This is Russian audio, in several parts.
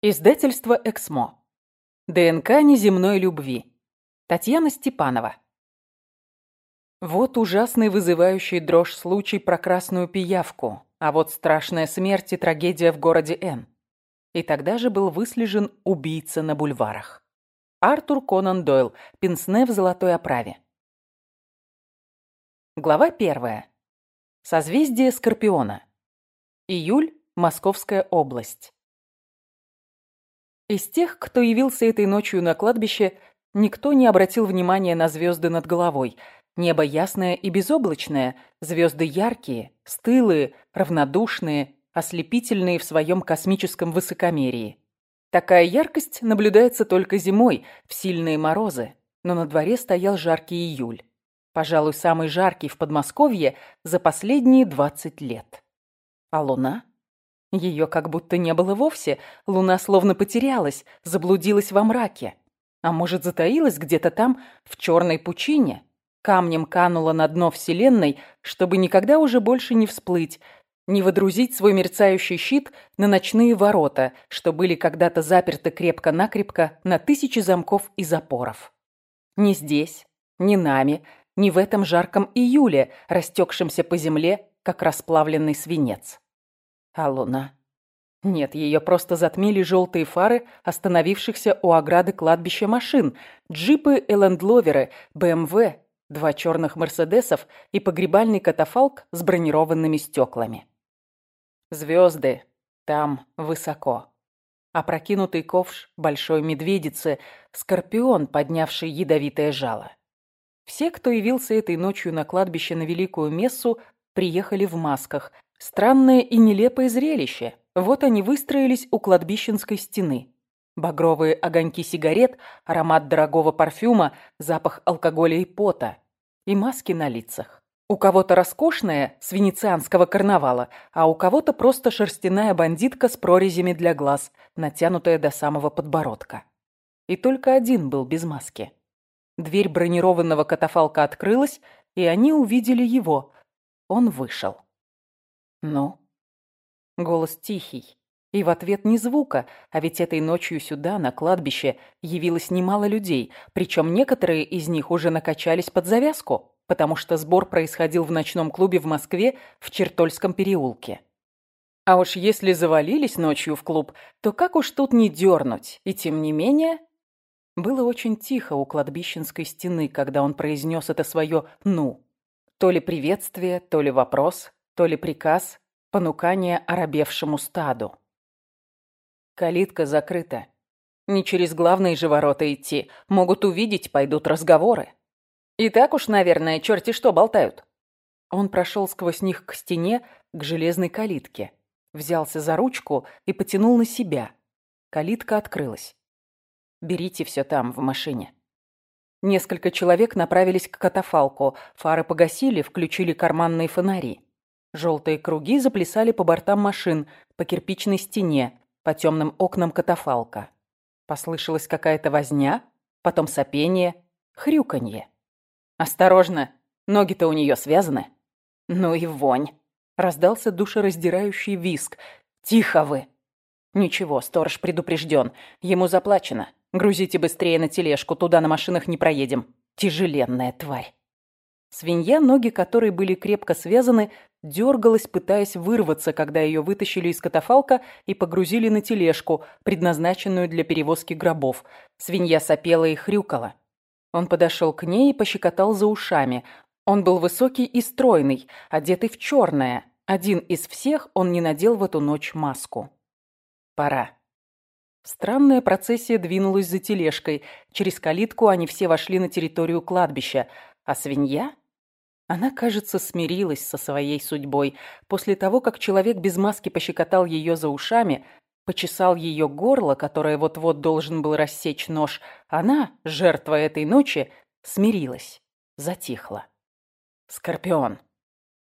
Издательство «Эксмо». ДНК неземной любви. Татьяна Степанова. Вот ужасный вызывающий дрожь случай про красную пиявку, а вот страшная смерть и трагедия в городе Н. И тогда же был выслежен убийца на бульварах. Артур Конан Дойл. Пенсне в золотой оправе. Глава первая. Созвездие Скорпиона. Июль. Московская область. Из тех, кто явился этой ночью на кладбище, никто не обратил внимания на звезды над головой. Небо ясное и безоблачное, звезды яркие, стылые, равнодушные, ослепительные в своем космическом высокомерии. Такая яркость наблюдается только зимой, в сильные морозы, но на дворе стоял жаркий июль. Пожалуй, самый жаркий в Подмосковье за последние 20 лет. А луна? Ее как будто не было вовсе, луна словно потерялась, заблудилась во мраке. А может, затаилась где-то там, в черной пучине? Камнем канула на дно Вселенной, чтобы никогда уже больше не всплыть, не водрузить свой мерцающий щит на ночные ворота, что были когда-то заперты крепко-накрепко на тысячи замков и запоров. Не здесь, не нами, не в этом жарком июле, растекшемся по земле, как расплавленный свинец. А луна? Нет, ее просто затмили желтые фары остановившихся у ограды кладбища машин, джипы и лендловеры, БМВ, два черных Мерседесов и погребальный катафалк с бронированными стеклами. Звезды там высоко. Опрокинутый ковш большой медведицы, скорпион, поднявший ядовитое жало. Все, кто явился этой ночью на кладбище на Великую Мессу, приехали в масках, Странное и нелепое зрелище. Вот они выстроились у кладбищенской стены. Багровые огоньки сигарет, аромат дорогого парфюма, запах алкоголя и пота. И маски на лицах. У кого-то роскошная, с венецианского карнавала, а у кого-то просто шерстяная бандитка с прорезями для глаз, натянутая до самого подбородка. И только один был без маски. Дверь бронированного катафалка открылась, и они увидели его. Он вышел. «Ну?» Голос тихий. И в ответ ни звука, а ведь этой ночью сюда, на кладбище, явилось немало людей, причем некоторые из них уже накачались под завязку, потому что сбор происходил в ночном клубе в Москве в Чертольском переулке. А уж если завалились ночью в клуб, то как уж тут не дернуть, и тем не менее... Было очень тихо у кладбищенской стены, когда он произнес это свое «ну». То ли приветствие, то ли вопрос, то ли приказ, понукание оробевшему стаду. Калитка закрыта. Не через главные же ворота идти. Могут увидеть, пойдут разговоры. И так уж, наверное, черти что болтают. Он прошел сквозь них к стене, к железной калитке. Взялся за ручку и потянул на себя. Калитка открылась. «Берите все там, в машине». Несколько человек направились к катафалку. Фары погасили, включили карманные фонари. Желтые круги заплясали по бортам машин, по кирпичной стене, по темным окнам катафалка. Послышалась какая-то возня, потом сопение, хрюканье. «Осторожно! Ноги-то у нее связаны!» «Ну и вонь!» Раздался душераздирающий виск. «Тихо вы!» «Ничего, сторож предупрежден. Ему заплачено. Грузите быстрее на тележку, туда на машинах не проедем. Тяжеленная тварь!» Свинья, ноги которой были крепко связаны, дергалась, пытаясь вырваться, когда ее вытащили из катафалка и погрузили на тележку, предназначенную для перевозки гробов. Свинья сопела и хрюкала. Он подошел к ней и пощекотал за ушами. Он был высокий и стройный, одетый в черное. Один из всех он не надел в эту ночь маску. Пора. Странная процессия двинулась за тележкой. Через калитку они все вошли на территорию кладбища. А свинья? Она, кажется, смирилась со своей судьбой. После того, как человек без маски пощекотал ее за ушами, почесал ее горло, которое вот-вот должен был рассечь нож, она, жертва этой ночи, смирилась, затихла. Скорпион.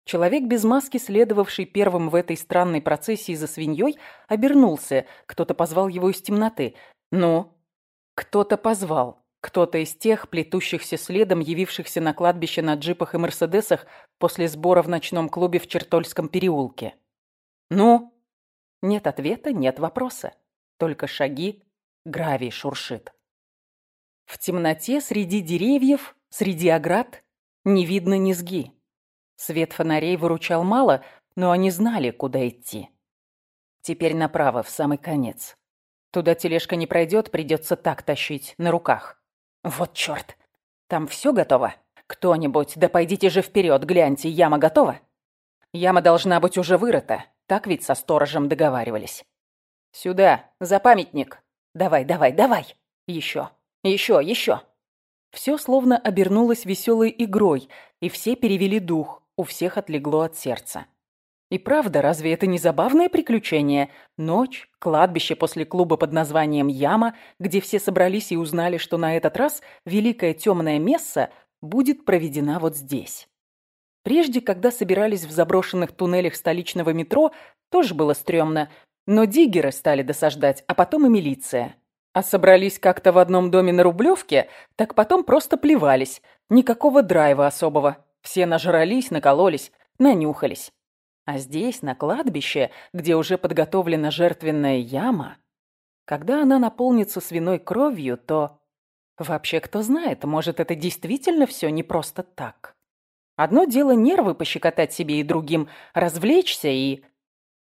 Человек без маски, следовавший первым в этой странной процессии за свиньей, обернулся. Кто-то позвал его из темноты. «Ну?» «Кто-то позвал. Кто-то из тех, плетущихся следом, явившихся на кладбище на джипах и мерседесах после сбора в ночном клубе в Чертольском переулке. «Ну?» Нет ответа, нет вопроса. только шаги, гравий шуршит. В темноте среди деревьев, среди оград не видно низги. Свет фонарей выручал мало, но они знали, куда идти. Теперь направо, в самый конец. Туда тележка не пройдет, придется так тащить, на руках. Вот черт! Там все готово? Кто-нибудь, да пойдите же вперед, гляньте, яма готова? Яма должна быть уже вырыта, так ведь со сторожем договаривались. Сюда, за памятник. Давай, давай, давай. Еще, еще, еще. Все словно обернулось веселой игрой, и все перевели дух, у всех отлегло от сердца. И правда, разве это не забавное приключение? Ночь, кладбище после клуба под названием «Яма», где все собрались и узнали, что на этот раз великая темная месса будет проведена вот здесь. Прежде, когда собирались в заброшенных туннелях столичного метро, тоже было стрёмно, но диггеры стали досаждать, а потом и милиция. А собрались как-то в одном доме на Рублевке, так потом просто плевались. Никакого драйва особого. Все нажрались, накололись, нанюхались. А здесь, на кладбище, где уже подготовлена жертвенная яма, когда она наполнится свиной кровью, то... Вообще, кто знает, может, это действительно все не просто так. Одно дело нервы пощекотать себе и другим, развлечься и...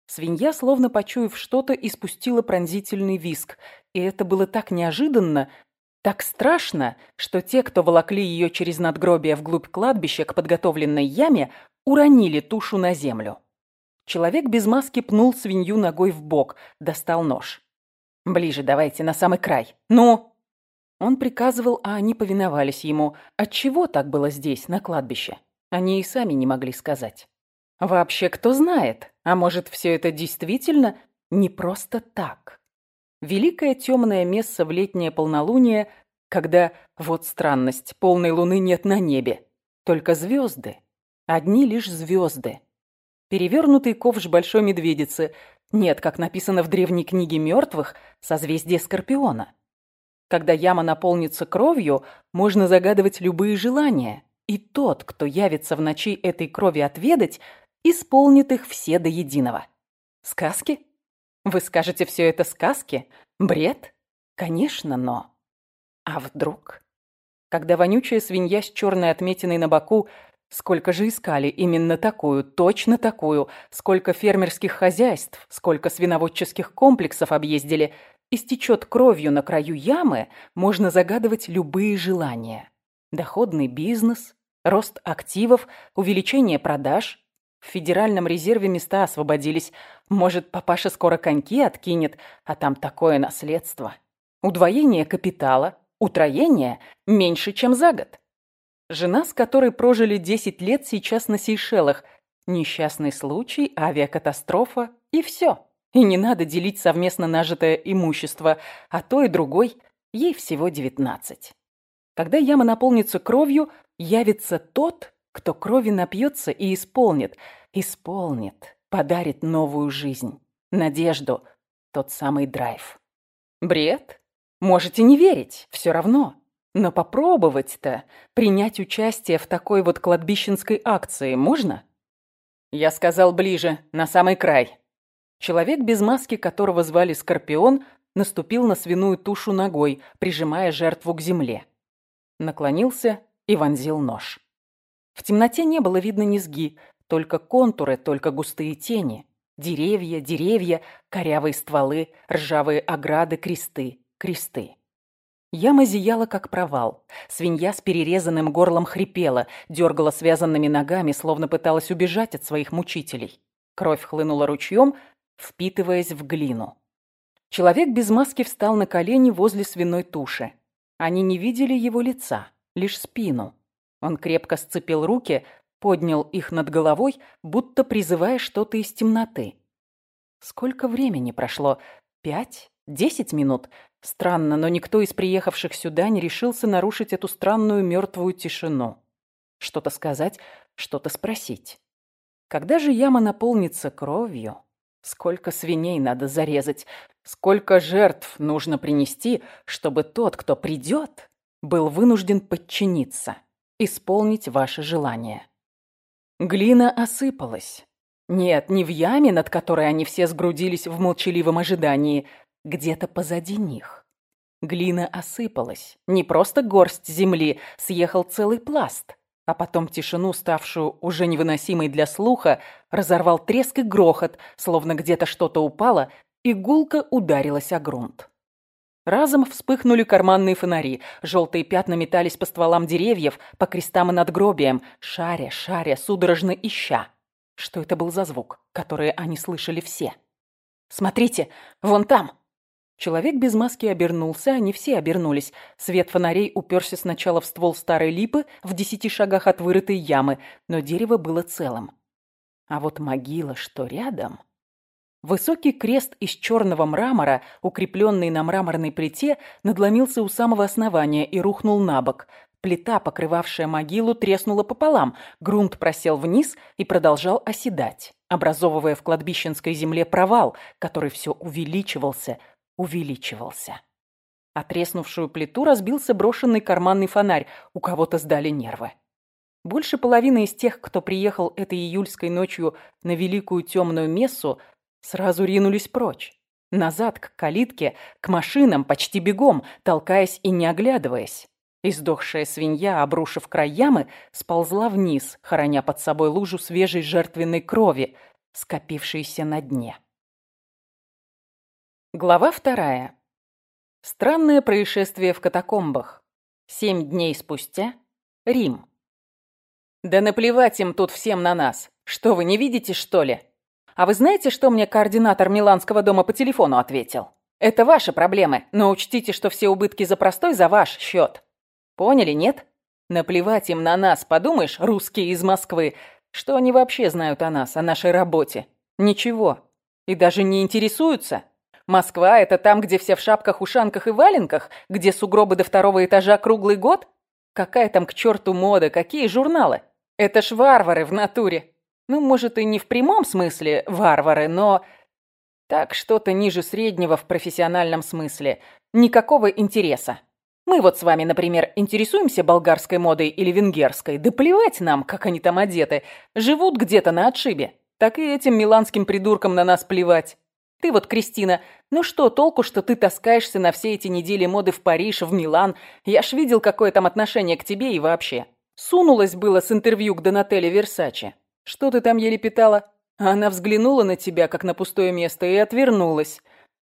Свинья, словно почуяв что-то, испустила пронзительный виск. И это было так неожиданно, так страшно, что те, кто волокли ее через надгробие вглубь кладбища к подготовленной яме, уронили тушу на землю. Человек без маски пнул свинью ногой в бок, достал нож. «Ближе давайте, на самый край. Ну!» Он приказывал, а они повиновались ему. Отчего так было здесь, на кладбище? Они и сами не могли сказать. Вообще, кто знает? А может, все это действительно не просто так? Великое темное место в летнее полнолуние, когда, вот странность, полной луны нет на небе. Только звезды. Одни лишь звезды. Перевернутый ковш Большой Медведицы. Нет, как написано в древней книге мертвых, созвездие Скорпиона. Когда яма наполнится кровью, можно загадывать любые желания. И тот, кто явится в ночи этой крови отведать, исполнит их все до единого. Сказки? Вы скажете, все это сказки? Бред? Конечно, но... А вдруг? Когда вонючая свинья с черной отметиной на боку Сколько же искали именно такую, точно такую, сколько фермерских хозяйств, сколько свиноводческих комплексов объездили. Истечет кровью на краю ямы, можно загадывать любые желания. Доходный бизнес, рост активов, увеличение продаж. В Федеральном резерве места освободились. Может, папаша скоро коньки откинет, а там такое наследство. Удвоение капитала, утроение меньше, чем за год. Жена, с которой прожили 10 лет, сейчас на Сейшелах. Несчастный случай, авиакатастрофа и все. И не надо делить совместно нажитое имущество, а то и другой, ей всего 19. Когда яма наполнится кровью, явится тот, кто крови напьется и исполнит, исполнит, подарит новую жизнь, надежду, тот самый драйв. Бред? Можете не верить, все равно. Но попробовать-то, принять участие в такой вот кладбищенской акции можно? Я сказал ближе, на самый край. Человек без маски, которого звали Скорпион, наступил на свиную тушу ногой, прижимая жертву к земле. Наклонился и вонзил нож. В темноте не было видно низги, только контуры, только густые тени. Деревья, деревья, корявые стволы, ржавые ограды, кресты, кресты. Яма зияла, как провал. Свинья с перерезанным горлом хрипела, дергала связанными ногами, словно пыталась убежать от своих мучителей. Кровь хлынула ручьем, впитываясь в глину. Человек без маски встал на колени возле свиной туши. Они не видели его лица, лишь спину. Он крепко сцепил руки, поднял их над головой, будто призывая что-то из темноты. Сколько времени прошло? Пять? Десять минут? Странно, но никто из приехавших сюда не решился нарушить эту странную мертвую тишину. Что-то сказать, что-то спросить. Когда же яма наполнится кровью, сколько свиней надо зарезать, сколько жертв нужно принести, чтобы тот, кто придет, был вынужден подчиниться, исполнить ваше желание. Глина осыпалась. Нет, не в яме, над которой они все сгрудились в молчаливом ожидании, где-то позади них. Глина осыпалась. Не просто горсть земли, съехал целый пласт. А потом тишину, ставшую уже невыносимой для слуха, разорвал треск и грохот, словно где-то что-то упало, и гулко ударилась о грунт. Разом вспыхнули карманные фонари. Желтые пятна метались по стволам деревьев, по крестам и надгробиям, шаря, шаря, судорожно ища. Что это был за звук, который они слышали все? «Смотрите, вон там!» Человек без маски обернулся, они все обернулись. Свет фонарей уперся сначала в ствол старой липы в десяти шагах от вырытой ямы, но дерево было целым. А вот могила, что рядом... Высокий крест из черного мрамора, укрепленный на мраморной плите, надломился у самого основания и рухнул на бок. Плита, покрывавшая могилу, треснула пополам, грунт просел вниз и продолжал оседать, образовывая в кладбищенской земле провал, который все увеличивался, увеличивался. Отреснувшую плиту разбился брошенный карманный фонарь, у кого-то сдали нервы. Больше половины из тех, кто приехал этой июльской ночью на великую темную мессу, Сразу ринулись прочь. Назад, к калитке, к машинам, почти бегом, толкаясь и не оглядываясь. Издохшая свинья, обрушив край ямы, сползла вниз, хороня под собой лужу свежей жертвенной крови, скопившейся на дне. Глава вторая. Странное происшествие в катакомбах. Семь дней спустя. Рим. «Да наплевать им тут всем на нас. Что, вы не видите, что ли?» А вы знаете, что мне координатор Миланского дома по телефону ответил? Это ваши проблемы, но учтите, что все убытки за простой за ваш счет. Поняли, нет? Наплевать им на нас, подумаешь, русские из Москвы. Что они вообще знают о нас, о нашей работе? Ничего. И даже не интересуются. Москва — это там, где все в шапках, ушанках и валенках, где сугробы до второго этажа круглый год? Какая там к черту мода, какие журналы? Это ж варвары в натуре. Ну, может, и не в прямом смысле варвары, но... Так что-то ниже среднего в профессиональном смысле. Никакого интереса. Мы вот с вами, например, интересуемся болгарской модой или венгерской. Да плевать нам, как они там одеты. Живут где-то на отшибе. Так и этим миланским придуркам на нас плевать. Ты вот, Кристина, ну что толку, что ты таскаешься на все эти недели моды в Париж, в Милан? Я ж видел, какое там отношение к тебе и вообще. Сунулась было с интервью к Донателле Версаче. Что ты там еле питала? Она взглянула на тебя, как на пустое место, и отвернулась.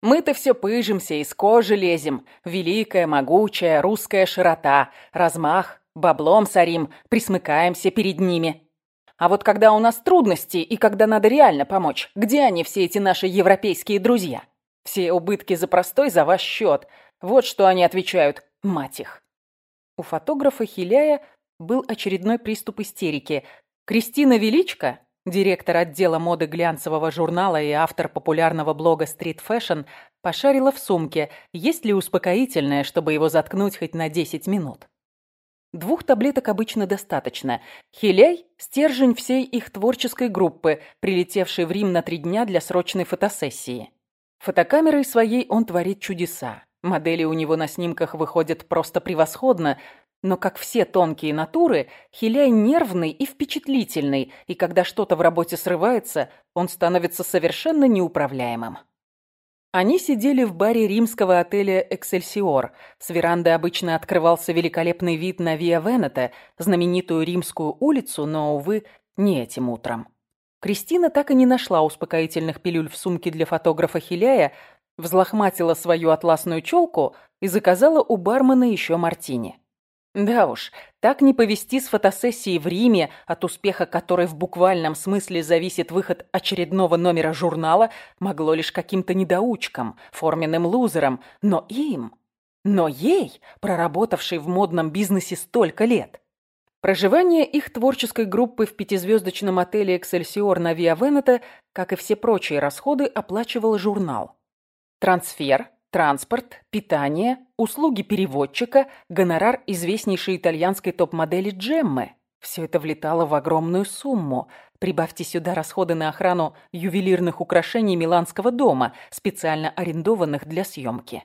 Мы-то все пыжимся, из кожи лезем. Великая, могучая, русская широта, размах, баблом сорим, присмыкаемся перед ними. А вот когда у нас трудности и когда надо реально помочь, где они, все эти наши европейские друзья? Все убытки за простой, за ваш счет. Вот что они отвечают, мать их. У фотографа Хиляя был очередной приступ истерики, Кристина Величко, директор отдела моды глянцевого журнала и автор популярного блога Street Fashion, пошарила в сумке, есть ли успокоительное, чтобы его заткнуть хоть на 10 минут. Двух таблеток обычно достаточно. Хиляй – стержень всей их творческой группы, прилетевшей в Рим на три дня для срочной фотосессии. Фотокамерой своей он творит чудеса. Модели у него на снимках выходят просто превосходно, но, как все тонкие натуры, Хиляй нервный и впечатлительный, и когда что-то в работе срывается, он становится совершенно неуправляемым. Они сидели в баре римского отеля «Эксельсиор». С веранды обычно открывался великолепный вид на Виа Венета, знаменитую римскую улицу, но, увы, не этим утром. Кристина так и не нашла успокоительных пилюль в сумке для фотографа Хиляя, взлохматила свою атласную челку и заказала у бармена еще мартини. Да уж, так не повести с фотосессией в Риме, от успеха которой в буквальном смысле зависит выход очередного номера журнала, могло лишь каким-то недоучкам, форменным лузерам, но им, но ей, проработавшей в модном бизнесе столько лет. Проживание их творческой группы в пятизвездочном отеле «Эксельсиор» на Виа Венета, как и все прочие расходы, оплачивал журнал. Трансфер, Транспорт, питание, услуги переводчика, гонорар известнейшей итальянской топ-модели Джеммы. Все это влетало в огромную сумму. Прибавьте сюда расходы на охрану ювелирных украшений Миланского дома, специально арендованных для съемки.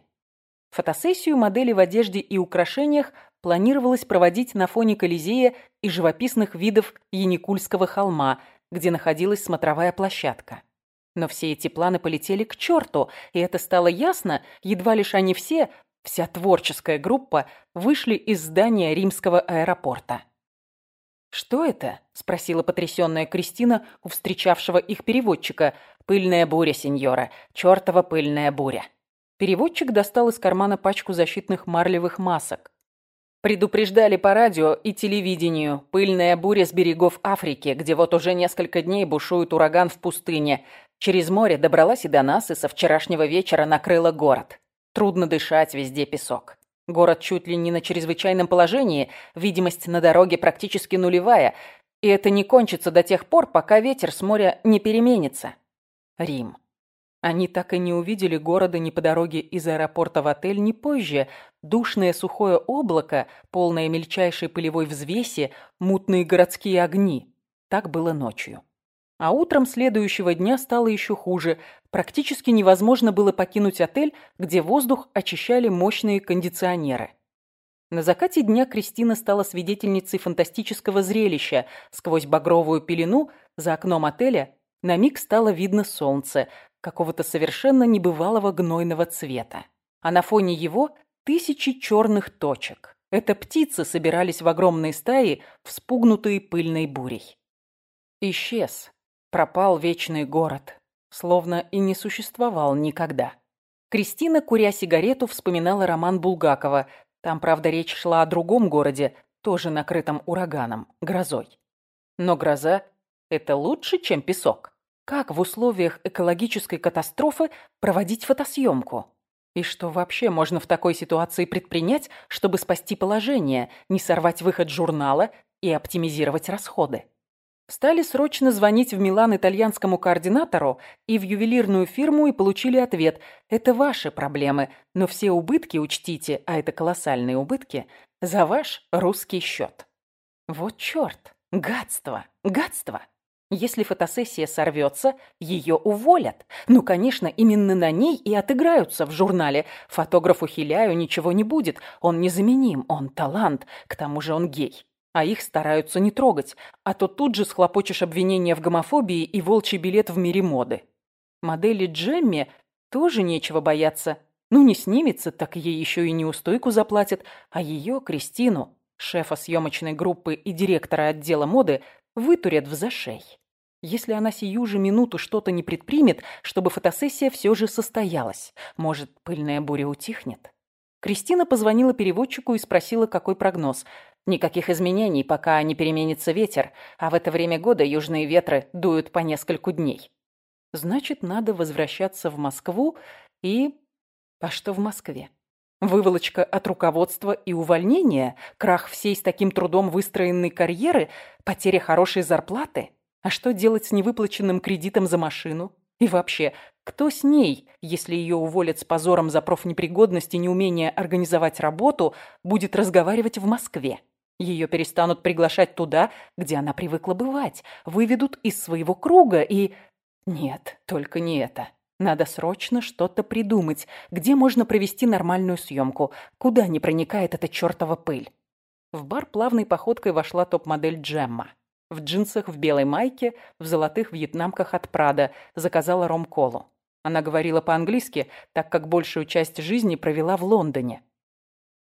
Фотосессию модели в одежде и украшениях планировалось проводить на фоне Колизея и живописных видов Яникульского холма, где находилась смотровая площадка. Но все эти планы полетели к черту, и это стало ясно, едва лишь они все, вся творческая группа, вышли из здания римского аэропорта. «Что это?» – спросила потрясённая Кристина у встречавшего их переводчика. «Пыльная буря, сеньора. Чёртова пыльная буря». Переводчик достал из кармана пачку защитных марлевых масок. Предупреждали по радио и телевидению. Пыльная буря с берегов Африки, где вот уже несколько дней бушует ураган в пустыне. Через море добралась и до нас, и со вчерашнего вечера накрыла город. Трудно дышать, везде песок. Город чуть ли не на чрезвычайном положении, видимость на дороге практически нулевая, и это не кончится до тех пор, пока ветер с моря не переменится. Рим. Они так и не увидели города ни по дороге из аэропорта в отель, ни позже. Душное сухое облако, полное мельчайшей пылевой взвеси, мутные городские огни. Так было ночью. А утром следующего дня стало еще хуже. Практически невозможно было покинуть отель, где воздух очищали мощные кондиционеры. На закате дня Кристина стала свидетельницей фантастического зрелища. Сквозь багровую пелену за окном отеля на миг стало видно солнце, какого-то совершенно небывалого гнойного цвета. А на фоне его тысячи черных точек. Это птицы собирались в огромные стаи, вспугнутые пыльной бурей. Исчез, Пропал вечный город, словно и не существовал никогда. Кристина, куря сигарету, вспоминала роман Булгакова. Там, правда, речь шла о другом городе, тоже накрытом ураганом, грозой. Но гроза – это лучше, чем песок. Как в условиях экологической катастрофы проводить фотосъемку? И что вообще можно в такой ситуации предпринять, чтобы спасти положение, не сорвать выход журнала и оптимизировать расходы? Стали срочно звонить в Милан итальянскому координатору и в ювелирную фирму и получили ответ «Это ваши проблемы, но все убытки учтите, а это колоссальные убытки, за ваш русский счет». Вот черт! Гадство! Гадство! Если фотосессия сорвется, ее уволят. Ну, конечно, именно на ней и отыграются в журнале. Фотографу Хиляю ничего не будет. Он незаменим, он талант. К тому же он гей а их стараются не трогать, а то тут же схлопочешь обвинения в гомофобии и волчий билет в мире моды. Модели Джемми тоже нечего бояться. Ну, не снимется, так ей еще и неустойку заплатят, а ее, Кристину, шефа съемочной группы и директора отдела моды, вытурят в зашей. Если она сию же минуту что-то не предпримет, чтобы фотосессия все же состоялась, может, пыльная буря утихнет? Кристина позвонила переводчику и спросила, какой прогноз – Никаких изменений, пока не переменится ветер, а в это время года южные ветры дуют по нескольку дней. Значит, надо возвращаться в Москву и... А что в Москве? Выволочка от руководства и увольнение, крах всей с таким трудом выстроенной карьеры, потеря хорошей зарплаты? А что делать с невыплаченным кредитом за машину? И вообще, кто с ней, если ее уволят с позором за профнепригодность и неумение организовать работу, будет разговаривать в Москве? Ее перестанут приглашать туда, где она привыкла бывать, выведут из своего круга и... Нет, только не это. Надо срочно что-то придумать, где можно провести нормальную съемку, куда не проникает эта чертова пыль. В бар плавной походкой вошла топ-модель Джемма. В джинсах, в белой майке, в золотых вьетнамках от Прада заказала ром-колу. Она говорила по-английски, так как большую часть жизни провела в Лондоне.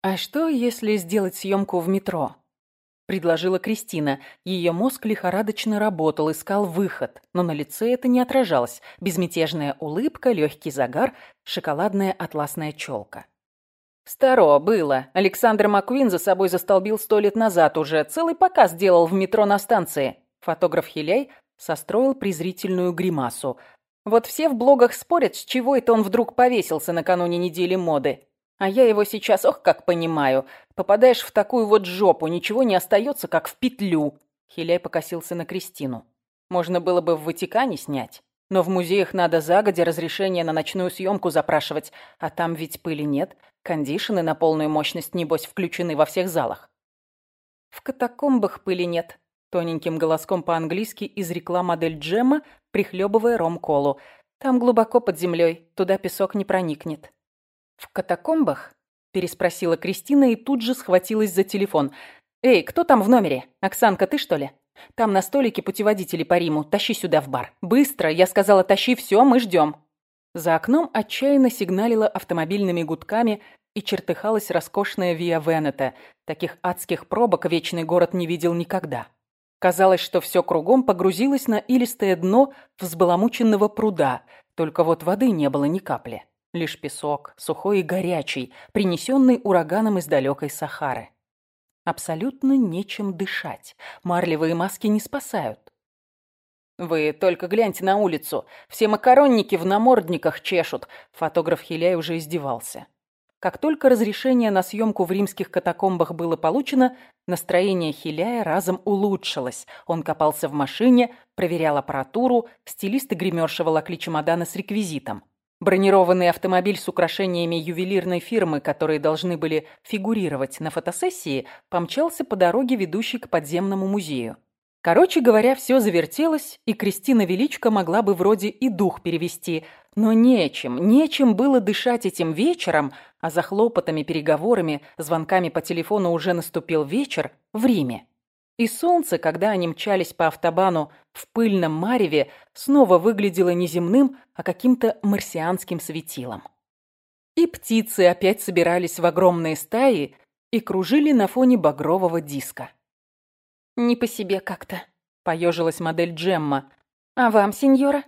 «А что, если сделать съемку в метро?» предложила Кристина. Ее мозг лихорадочно работал, искал выход, но на лице это не отражалось. Безмятежная улыбка, легкий загар, шоколадная атласная челка. «Старо было. Александр Маккуин за собой застолбил сто лет назад уже. Целый показ делал в метро на станции». Фотограф Хиляй состроил презрительную гримасу. «Вот все в блогах спорят, с чего это он вдруг повесился накануне недели моды. А я его сейчас, ох, как понимаю. Попадаешь в такую вот жопу, ничего не остается, как в петлю. Хиляй покосился на Кристину. Можно было бы в Ватикане снять. Но в музеях надо загодя разрешение на ночную съемку запрашивать. А там ведь пыли нет. Кондишены на полную мощность, небось, включены во всех залах. В катакомбах пыли нет. Тоненьким голоском по-английски изрекла модель Джема, прихлебывая ром-колу. Там глубоко под землей, туда песок не проникнет. «В катакомбах?» – переспросила Кристина и тут же схватилась за телефон. «Эй, кто там в номере? Оксанка, ты что ли? Там на столике путеводители по Риму. Тащи сюда в бар. Быстро! Я сказала, тащи все, мы ждем. За окном отчаянно сигналила автомобильными гудками и чертыхалась роскошная Виа Венета. Таких адских пробок вечный город не видел никогда. Казалось, что все кругом погрузилось на илистое дно взбаламученного пруда, только вот воды не было ни капли. Лишь песок, сухой и горячий, принесенный ураганом из далекой Сахары. Абсолютно нечем дышать. Марлевые маски не спасают. «Вы только гляньте на улицу. Все макаронники в намордниках чешут». Фотограф Хиляй уже издевался. Как только разрешение на съемку в римских катакомбах было получено, настроение Хиляя разом улучшилось. Он копался в машине, проверял аппаратуру, стилист и гримерша волокли чемоданы с реквизитом. Бронированный автомобиль с украшениями ювелирной фирмы, которые должны были фигурировать на фотосессии, помчался по дороге, ведущей к подземному музею. Короче говоря, все завертелось, и Кристина Величко могла бы вроде и дух перевести, но нечем, нечем было дышать этим вечером, а за хлопотами, переговорами, звонками по телефону уже наступил вечер в Риме. И солнце, когда они мчались по автобану в пыльном мареве, снова выглядело не земным, а каким-то марсианским светилом. И птицы опять собирались в огромные стаи и кружили на фоне багрового диска. «Не по себе как-то», — поежилась модель Джемма. «А вам, сеньора?»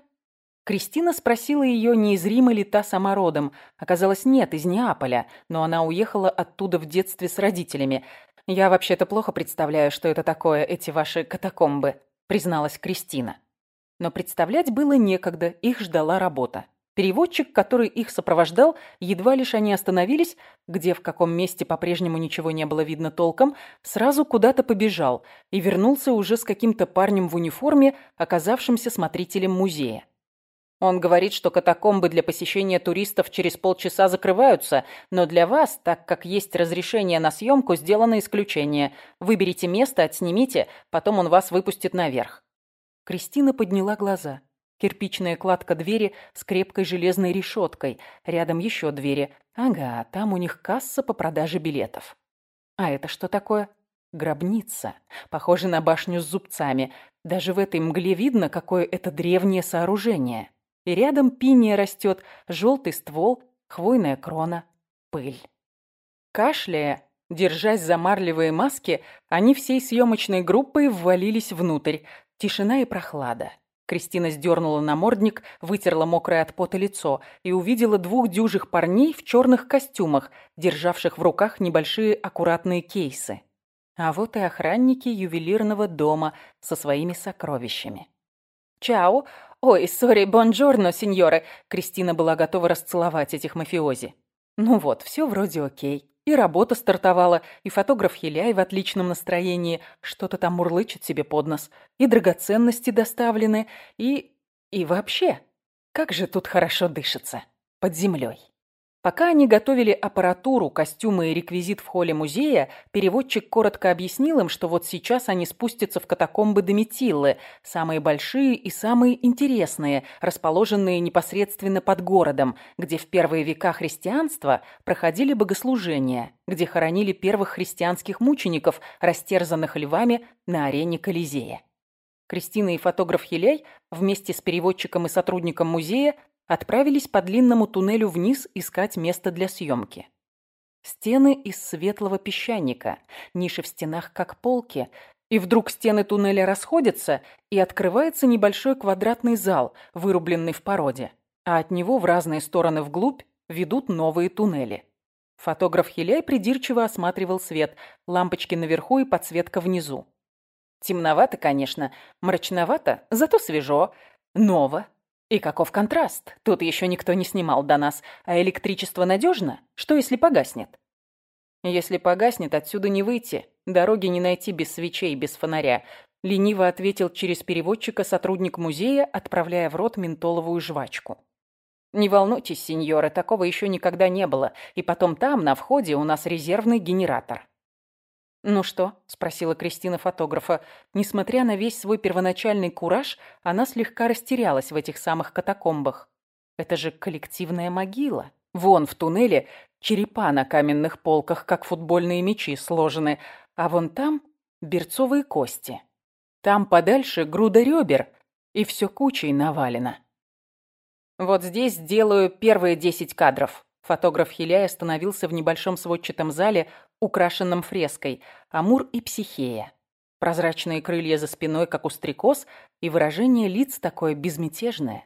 Кристина спросила ее, неизрима ли та самородом. Оказалось, нет, из Неаполя, но она уехала оттуда в детстве с родителями. «Я вообще-то плохо представляю, что это такое, эти ваши катакомбы», призналась Кристина. Но представлять было некогда, их ждала работа. Переводчик, который их сопровождал, едва лишь они остановились, где в каком месте по-прежнему ничего не было видно толком, сразу куда-то побежал и вернулся уже с каким-то парнем в униформе, оказавшимся смотрителем музея. Он говорит, что катакомбы для посещения туристов через полчаса закрываются, но для вас, так как есть разрешение на съемку, сделано исключение. Выберите место, отснимите, потом он вас выпустит наверх. Кристина подняла глаза. Кирпичная кладка двери с крепкой железной решеткой. Рядом еще двери. Ага, там у них касса по продаже билетов. А это что такое? Гробница. Похоже на башню с зубцами. Даже в этой мгле видно, какое это древнее сооружение. И рядом пиния растет, желтый ствол, хвойная крона, пыль. Кашляя, держась за марлевые маски, они всей съемочной группой ввалились внутрь. Тишина и прохлада. Кристина сдернула намордник, вытерла мокрое от пота лицо и увидела двух дюжих парней в черных костюмах, державших в руках небольшие аккуратные кейсы. А вот и охранники ювелирного дома со своими сокровищами. «Чао! Ой, сори, бонджорно, сеньоры!» Кристина была готова расцеловать этих мафиози. Ну вот, все вроде окей. И работа стартовала, и фотограф Хиляй в отличном настроении. Что-то там мурлычет себе под нос, и драгоценности доставлены, и... и вообще, как же тут хорошо дышится. Под землей. Пока они готовили аппаратуру, костюмы и реквизит в холле музея, переводчик коротко объяснил им, что вот сейчас они спустятся в катакомбы Дометиллы, самые большие и самые интересные, расположенные непосредственно под городом, где в первые века христианства проходили богослужения, где хоронили первых христианских мучеников, растерзанных львами на арене Колизея. Кристина и фотограф Хилей вместе с переводчиком и сотрудником музея отправились по длинному туннелю вниз искать место для съемки. Стены из светлого песчаника, ниши в стенах как полки, и вдруг стены туннеля расходятся, и открывается небольшой квадратный зал, вырубленный в породе, а от него в разные стороны вглубь ведут новые туннели. Фотограф Хиляй придирчиво осматривал свет, лампочки наверху и подсветка внизу. Темновато, конечно, мрачновато, зато свежо, ново, и каков контраст? Тут еще никто не снимал до нас. А электричество надежно? Что, если погаснет? Если погаснет, отсюда не выйти. Дороги не найти без свечей, без фонаря. Лениво ответил через переводчика сотрудник музея, отправляя в рот ментоловую жвачку. «Не волнуйтесь, сеньоры, такого еще никогда не было. И потом там, на входе, у нас резервный генератор. «Ну что?» – спросила Кристина фотографа. Несмотря на весь свой первоначальный кураж, она слегка растерялась в этих самых катакомбах. Это же коллективная могила. Вон в туннеле черепа на каменных полках, как футбольные мячи, сложены, а вон там берцовые кости. Там подальше груда ребер, и все кучей навалено. Вот здесь сделаю первые десять кадров. Фотограф Хиляй остановился в небольшом сводчатом зале, украшенном фреской «Амур и Психея». Прозрачные крылья за спиной, как у стрекоз, и выражение лиц такое безмятежное.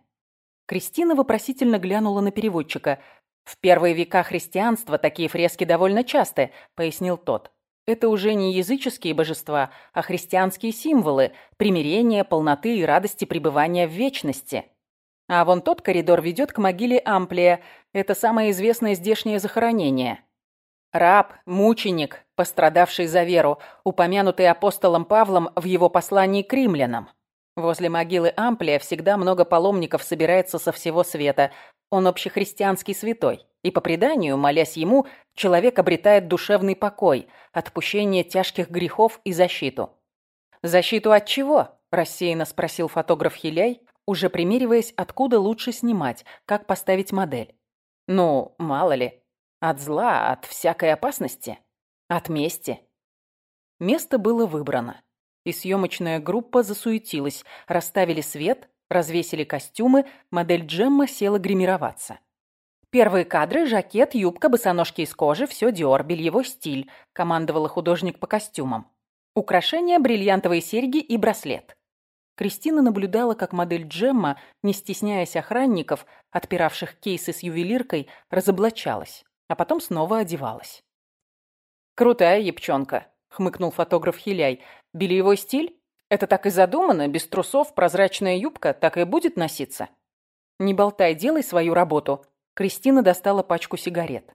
Кристина вопросительно глянула на переводчика. «В первые века христианства такие фрески довольно часты», — пояснил тот. «Это уже не языческие божества, а христианские символы примирения, полноты и радости пребывания в вечности». А вон тот коридор ведет к могиле Амплия. Это самое известное здешнее захоронение. Раб, мученик, пострадавший за веру, упомянутый апостолом Павлом в его послании к римлянам. Возле могилы Амплия всегда много паломников собирается со всего света. Он общехристианский святой. И по преданию, молясь ему, человек обретает душевный покой, отпущение тяжких грехов и защиту. «Защиту от чего?» – рассеянно спросил фотограф Хиляй, уже примериваясь, откуда лучше снимать, как поставить модель. Ну, мало ли, от зла, от всякой опасности, от мести. Место было выбрано, и съемочная группа засуетилась, расставили свет, развесили костюмы, модель Джемма села гримироваться. Первые кадры – жакет, юбка, босоножки из кожи, все Диор, бельевой стиль, командовала художник по костюмам. Украшения – бриллиантовые серьги и браслет. Кристина наблюдала, как модель Джемма, не стесняясь охранников, отпиравших кейсы с ювелиркой, разоблачалась, а потом снова одевалась. «Крутая епчонка», — хмыкнул фотограф Хиляй. «Бельевой стиль? Это так и задумано, без трусов, прозрачная юбка так и будет носиться». «Не болтай, делай свою работу». Кристина достала пачку сигарет.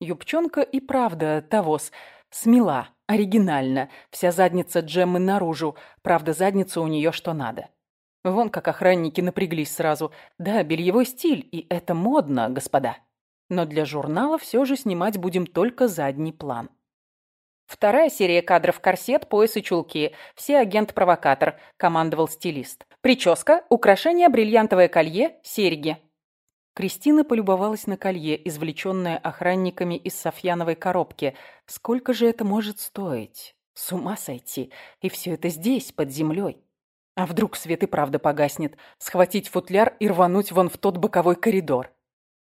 Юбчонка и правда тавос, смела, Оригинально. Вся задница Джеммы наружу. Правда, задница у нее что надо. Вон как охранники напряглись сразу. Да, бельевой стиль, и это модно, господа. Но для журнала все же снимать будем только задний план. Вторая серия кадров корсет, пояс и чулки. Все агент-провокатор, командовал стилист. Прическа, украшение, бриллиантовое колье, серьги. Кристина полюбовалась на колье, извлеченное охранниками из софьяновой коробки. Сколько же это может стоить? С ума сойти. И все это здесь, под землей. А вдруг свет и правда погаснет? Схватить футляр и рвануть вон в тот боковой коридор.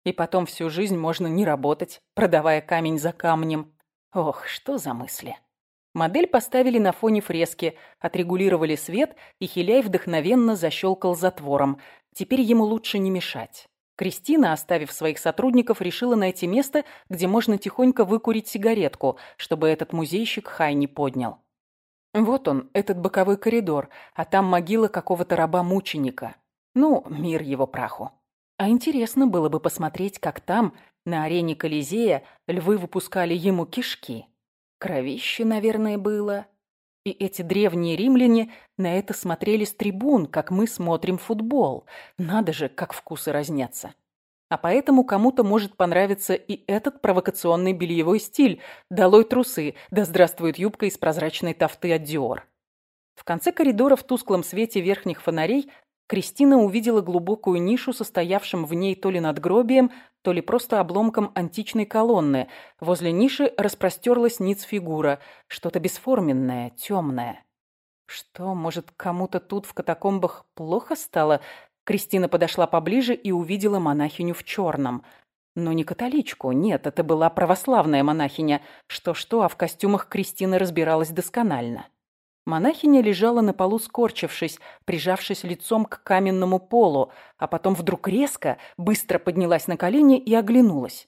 И потом всю жизнь можно не работать, продавая камень за камнем. Ох, что за мысли. Модель поставили на фоне фрески, отрегулировали свет, и Хиляй вдохновенно защелкал затвором. Теперь ему лучше не мешать. Кристина, оставив своих сотрудников, решила найти место, где можно тихонько выкурить сигаретку, чтобы этот музейщик Хай не поднял. Вот он, этот боковой коридор, а там могила какого-то раба-мученика. Ну, мир его праху. А интересно было бы посмотреть, как там, на арене Колизея, львы выпускали ему кишки. Кровище, наверное, было. И эти древние римляне на это смотрели с трибун, как мы смотрим футбол. Надо же, как вкусы разнятся. А поэтому кому-то может понравиться и этот провокационный бельевой стиль. Долой трусы, да здравствует юбка из прозрачной тафты от Диор. В конце коридора в тусклом свете верхних фонарей Кристина увидела глубокую нишу, состоявшим в ней то ли надгробием, то ли просто обломком античной колонны. Возле ниши распростерлась ниц фигура, что-то бесформенное, темное. Что, может, кому-то тут в катакомбах плохо стало? Кристина подошла поближе и увидела монахиню в черном. Но не католичку, нет, это была православная монахиня. Что-что, а в костюмах Кристина разбиралась досконально. Монахиня лежала на полу, скорчившись, прижавшись лицом к каменному полу, а потом вдруг резко, быстро поднялась на колени и оглянулась.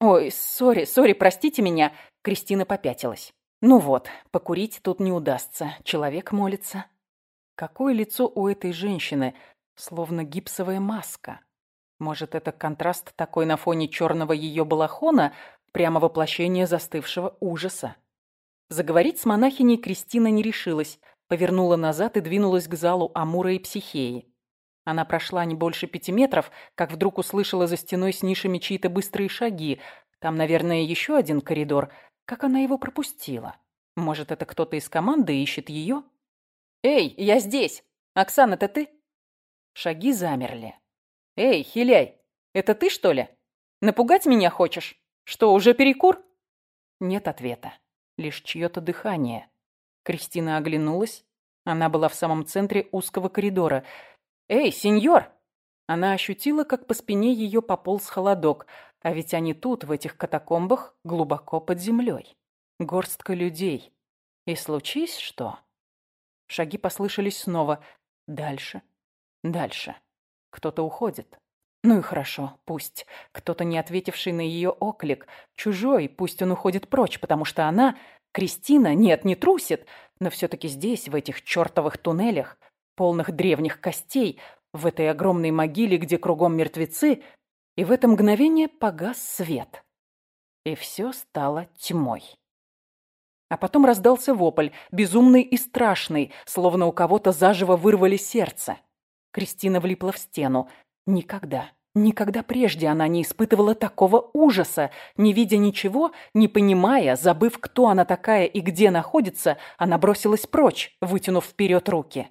«Ой, сори, сори, простите меня!» Кристина попятилась. «Ну вот, покурить тут не удастся. Человек молится». Какое лицо у этой женщины, словно гипсовая маска. Может, это контраст такой на фоне черного ее балахона, прямо воплощение застывшего ужаса. Заговорить с монахиней Кристина не решилась, повернула назад и двинулась к залу Амура и Психеи. Она прошла не больше пяти метров, как вдруг услышала за стеной с нишами чьи-то быстрые шаги. Там, наверное, еще один коридор. Как она его пропустила? Может, это кто-то из команды ищет ее? «Эй, я здесь! Оксана, это ты?» Шаги замерли. «Эй, Хиляй, это ты, что ли? Напугать меня хочешь? Что, уже перекур?» Нет ответа лишь чье-то дыхание. Кристина оглянулась. Она была в самом центре узкого коридора. «Эй, сеньор!» Она ощутила, как по спине ее пополз холодок, а ведь они тут, в этих катакомбах, глубоко под землей. Горстка людей. И случись что? Шаги послышались снова. Дальше. Дальше. Кто-то уходит. Ну и хорошо, пусть. Кто-то, не ответивший на ее оклик. Чужой, пусть он уходит прочь, потому что она, Кристина, нет, не трусит. Но все-таки здесь, в этих чертовых туннелях, полных древних костей, в этой огромной могиле, где кругом мертвецы, и в это мгновение погас свет. И все стало тьмой. А потом раздался вопль, безумный и страшный, словно у кого-то заживо вырвали сердце. Кристина влипла в стену. Никогда, никогда прежде она не испытывала такого ужаса. Не видя ничего, не понимая, забыв, кто она такая и где находится, она бросилась прочь, вытянув вперед руки.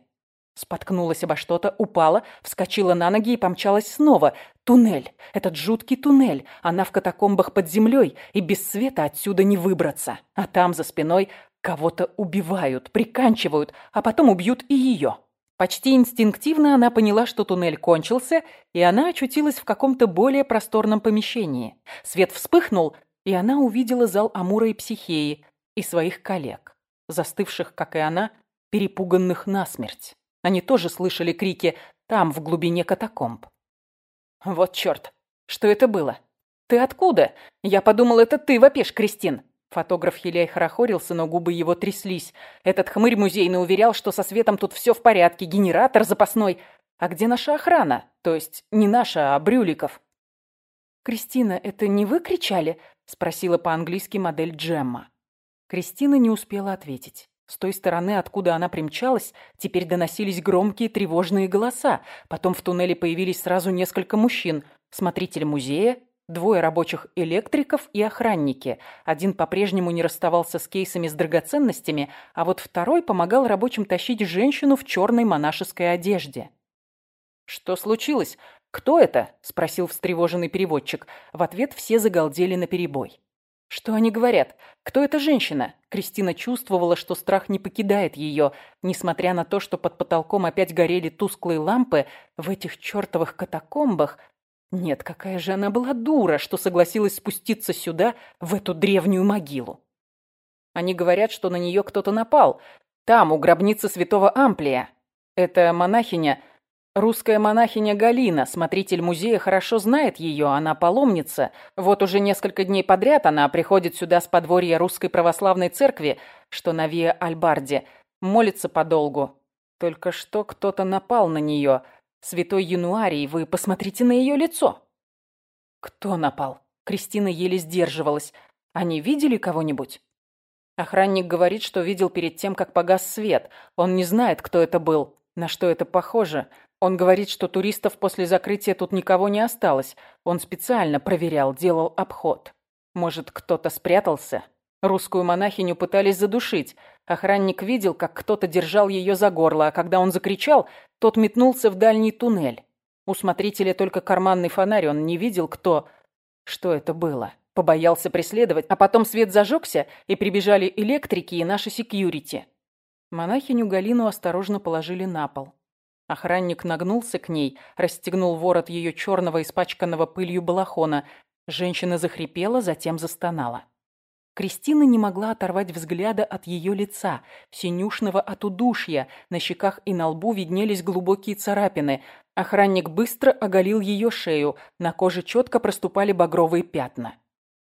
Споткнулась обо что-то, упала, вскочила на ноги и помчалась снова. Туннель. Этот жуткий туннель. Она в катакомбах под землей, и без света отсюда не выбраться. А там, за спиной, кого-то убивают, приканчивают, а потом убьют и ее. Почти инстинктивно она поняла, что туннель кончился, и она очутилась в каком-то более просторном помещении. Свет вспыхнул, и она увидела зал Амура и Психеи, и своих коллег, застывших, как и она, перепуганных насмерть. Они тоже слышали крики там, в глубине катакомб. «Вот черт! Что это было? Ты откуда? Я подумал, это ты вопишь, Кристин!» Фотограф Хиляй хорохорился, но губы его тряслись. Этот хмырь музейный уверял, что со светом тут все в порядке, генератор запасной. А где наша охрана? То есть не наша, а Брюликов. «Кристина, это не вы кричали?» – спросила по-английски модель Джемма. Кристина не успела ответить. С той стороны, откуда она примчалась, теперь доносились громкие тревожные голоса. Потом в туннеле появились сразу несколько мужчин. Смотритель музея, двое рабочих электриков и охранники. Один по-прежнему не расставался с кейсами с драгоценностями, а вот второй помогал рабочим тащить женщину в черной монашеской одежде. «Что случилось? Кто это?» – спросил встревоженный переводчик. В ответ все загалдели наперебой. Что они говорят? Кто эта женщина? Кристина чувствовала, что страх не покидает ее, несмотря на то, что под потолком опять горели тусклые лампы в этих чертовых катакомбах. Нет, какая же она была дура, что согласилась спуститься сюда, в эту древнюю могилу. Они говорят, что на нее кто-то напал. Там, у гробницы святого Амплия. Эта монахиня Русская монахиня Галина, смотритель музея, хорошо знает ее, она паломница. Вот уже несколько дней подряд она приходит сюда с подворья Русской Православной Церкви, что на Виа Альбарде, молится подолгу. Только что кто-то напал на нее. Святой Януарий, вы посмотрите на ее лицо. Кто напал? Кристина еле сдерживалась. Они видели кого-нибудь? Охранник говорит, что видел перед тем, как погас свет. Он не знает, кто это был. На что это похоже? Он говорит, что туристов после закрытия тут никого не осталось. Он специально проверял, делал обход. Может, кто-то спрятался? Русскую монахиню пытались задушить. Охранник видел, как кто-то держал ее за горло, а когда он закричал, тот метнулся в дальний туннель. У смотрителя только карманный фонарь, он не видел, кто... Что это было? Побоялся преследовать, а потом свет зажегся, и прибежали электрики и наши секьюрити. Монахиню Галину осторожно положили на пол. Охранник нагнулся к ней, расстегнул ворот ее черного испачканного пылью балахона. Женщина захрипела, затем застонала. Кристина не могла оторвать взгляда от ее лица, синюшного от удушья. На щеках и на лбу виднелись глубокие царапины. Охранник быстро оголил ее шею, на коже четко проступали багровые пятна.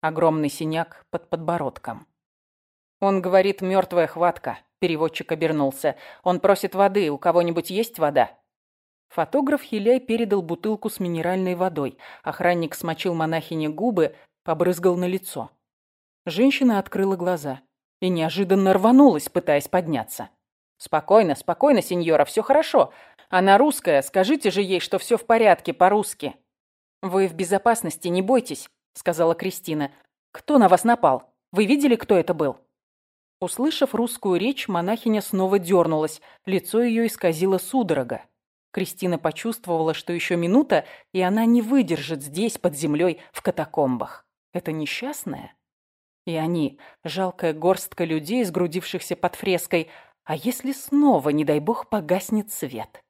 Огромный синяк под подбородком. Он говорит «мертвая хватка». Переводчик обернулся. «Он просит воды. У кого-нибудь есть вода?» Фотограф Хиляй передал бутылку с минеральной водой. Охранник смочил монахине губы, побрызгал на лицо. Женщина открыла глаза и неожиданно рванулась, пытаясь подняться. «Спокойно, спокойно, сеньора, все хорошо. Она русская, скажите же ей, что все в порядке, по-русски». «Вы в безопасности, не бойтесь», — сказала Кристина. «Кто на вас напал? Вы видели, кто это был?» Услышав русскую речь, монахиня снова дернулась, лицо ее исказило судорога. Кристина почувствовала, что еще минута, и она не выдержит здесь, под землей, в катакомбах. Это несчастная? И они, жалкая горстка людей, сгрудившихся под фреской, А если снова, не дай бог, погаснет свет?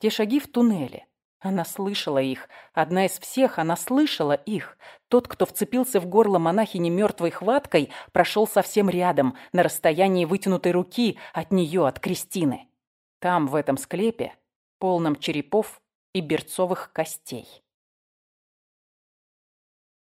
Те шаги в туннеле. Она слышала их. Одна из всех, она слышала их. Тот, кто вцепился в горло монахини мертвой хваткой, прошел совсем рядом, на расстоянии вытянутой руки от нее, от Кристины. Там, в этом склепе, полном черепов и берцовых костей.